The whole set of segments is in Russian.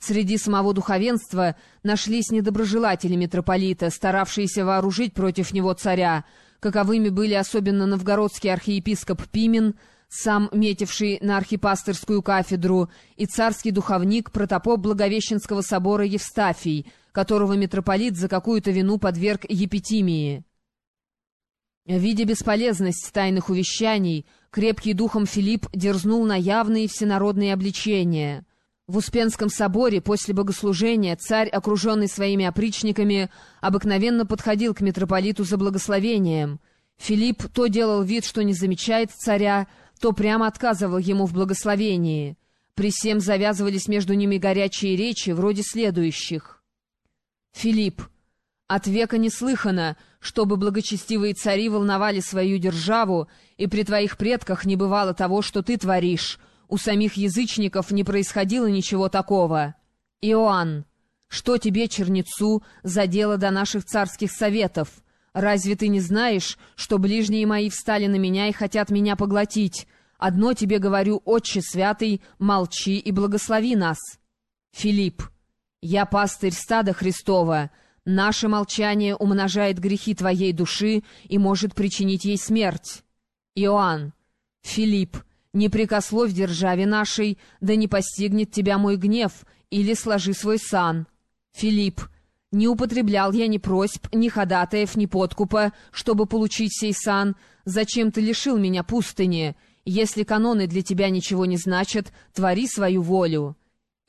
Среди самого духовенства нашлись недоброжелатели митрополита, старавшиеся вооружить против него царя, каковыми были особенно новгородский архиепископ Пимен, сам метивший на архипастерскую кафедру, и царский духовник протопоп Благовещенского собора Евстафий, которого митрополит за какую-то вину подверг епитимии. Видя бесполезность тайных увещаний, крепкий духом Филипп дерзнул на явные всенародные обличения — в Успенском соборе после богослужения царь, окруженный своими опричниками, обыкновенно подходил к митрополиту за благословением. Филипп то делал вид, что не замечает царя, то прямо отказывал ему в благословении. При всем завязывались между ними горячие речи, вроде следующих. «Филипп, от века не слыхано, чтобы благочестивые цари волновали свою державу, и при твоих предках не бывало того, что ты творишь» у самих язычников не происходило ничего такого. Иоанн, что тебе, чернецу, за дело до наших царских советов? Разве ты не знаешь, что ближние мои встали на меня и хотят меня поглотить? Одно тебе говорю, Отче Святый, молчи и благослови нас. Филипп, я пастырь стада Христова. Наше молчание умножает грехи твоей души и может причинить ей смерть. Иоанн, Филипп, не прикословь державе нашей, да не постигнет тебя мой гнев, или сложи свой сан. Филипп, не употреблял я ни просьб, ни ходатаев, ни подкупа, чтобы получить сей сан. Зачем ты лишил меня пустыни? Если каноны для тебя ничего не значат, твори свою волю.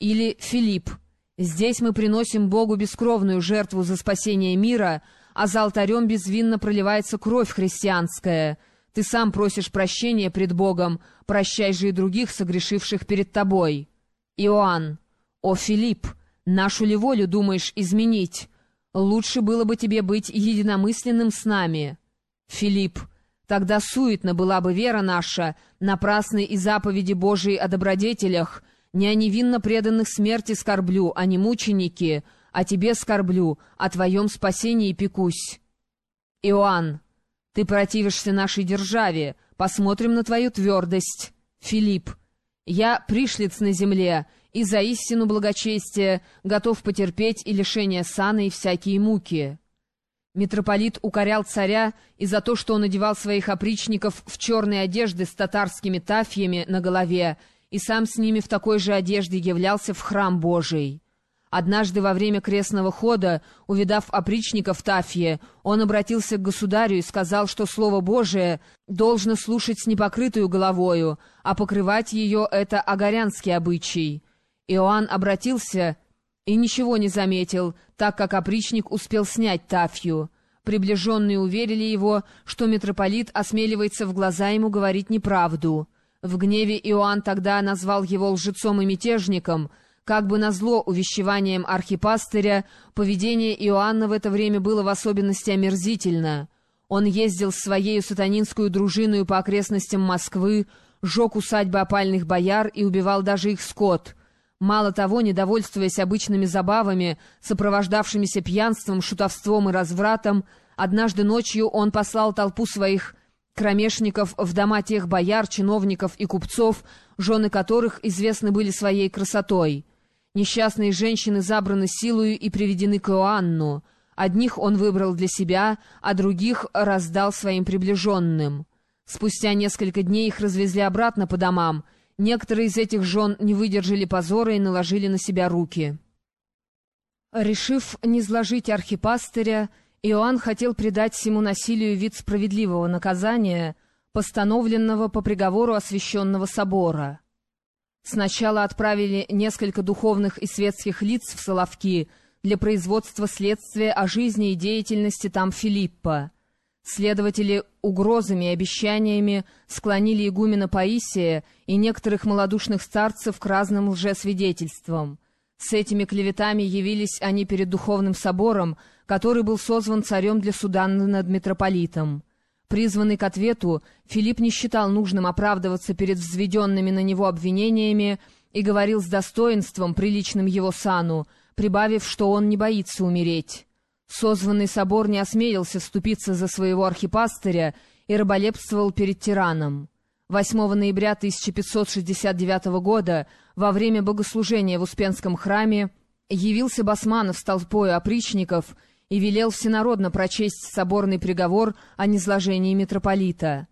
Или Филипп, здесь мы приносим Богу бескровную жертву за спасение мира, а за алтарем безвинно проливается кровь христианская — ты сам просишь прощения пред Богом, прощай же и других, согрешивших перед тобой. Иоанн, о Филипп, нашу ли волю думаешь изменить? Лучше было бы тебе быть единомысленным с нами. Филипп, тогда суетна была бы вера наша, напрасной и заповеди Божией о добродетелях, не о невинно преданных смерти скорблю, а не мученики, а тебе скорблю, о твоем спасении пекусь. Иоанн, ты противишься нашей державе. Посмотрим на твою твердость. Филипп. Я пришлиц на земле, и за истину благочестия готов потерпеть и лишение сана, и всякие муки. Митрополит укорял царя и за то, что он одевал своих опричников в черные одежды с татарскими тафьями на голове, и сам с ними в такой же одежде являлся в храм Божий. Однажды во время крестного хода, увидав опричника в Тафье, он обратился к государю и сказал, что Слово Божие должно слушать с непокрытую головою, а покрывать ее — это огорянский обычай. Иоанн обратился и ничего не заметил, так как опричник успел снять Тафью. Приближенные уверили его, что митрополит осмеливается в глаза ему говорить неправду. В гневе Иоанн тогда назвал его лжецом и мятежником — как бы назло увещеванием архипастыря, поведение Иоанна в это время было в особенности омерзительно. Он ездил с своей сатанинскую дружиной по окрестностям Москвы, жег усадьбы опальных бояр и убивал даже их скот. Мало того, недовольствуясь обычными забавами, сопровождавшимися пьянством, шутовством и развратом, однажды ночью он послал толпу своих кромешников в дома тех бояр, чиновников и купцов, жены которых известны были своей красотой. Несчастные женщины забраны силою и приведены к Иоанну. Одних он выбрал для себя, а других раздал своим приближенным. Спустя несколько дней их развезли обратно по домам. Некоторые из этих жен не выдержали позора и наложили на себя руки. Решив не сложить архипастыря, Иоанн хотел придать всему насилию вид справедливого наказания, постановленного по приговору освященного собора. Сначала отправили несколько духовных и светских лиц в Соловки для производства следствия о жизни и деятельности там Филиппа. Следователи угрозами и обещаниями склонили игумена Паисия и некоторых малодушных старцев к разным лжесвидетельствам. С этими клеветами явились они перед духовным собором, который был созван царем для суда над митрополитом. Призванный к ответу, Филипп не считал нужным оправдываться перед взведенными на него обвинениями и говорил с достоинством, приличным его сану, прибавив, что он не боится умереть. Созванный собор не осмелился вступиться за своего архипастыря и раболепствовал перед тираном. 8 ноября 1569 года во время богослужения в Успенском храме явился Басманов с толпой опричников и велел всенародно прочесть соборный приговор о низложении митрополита.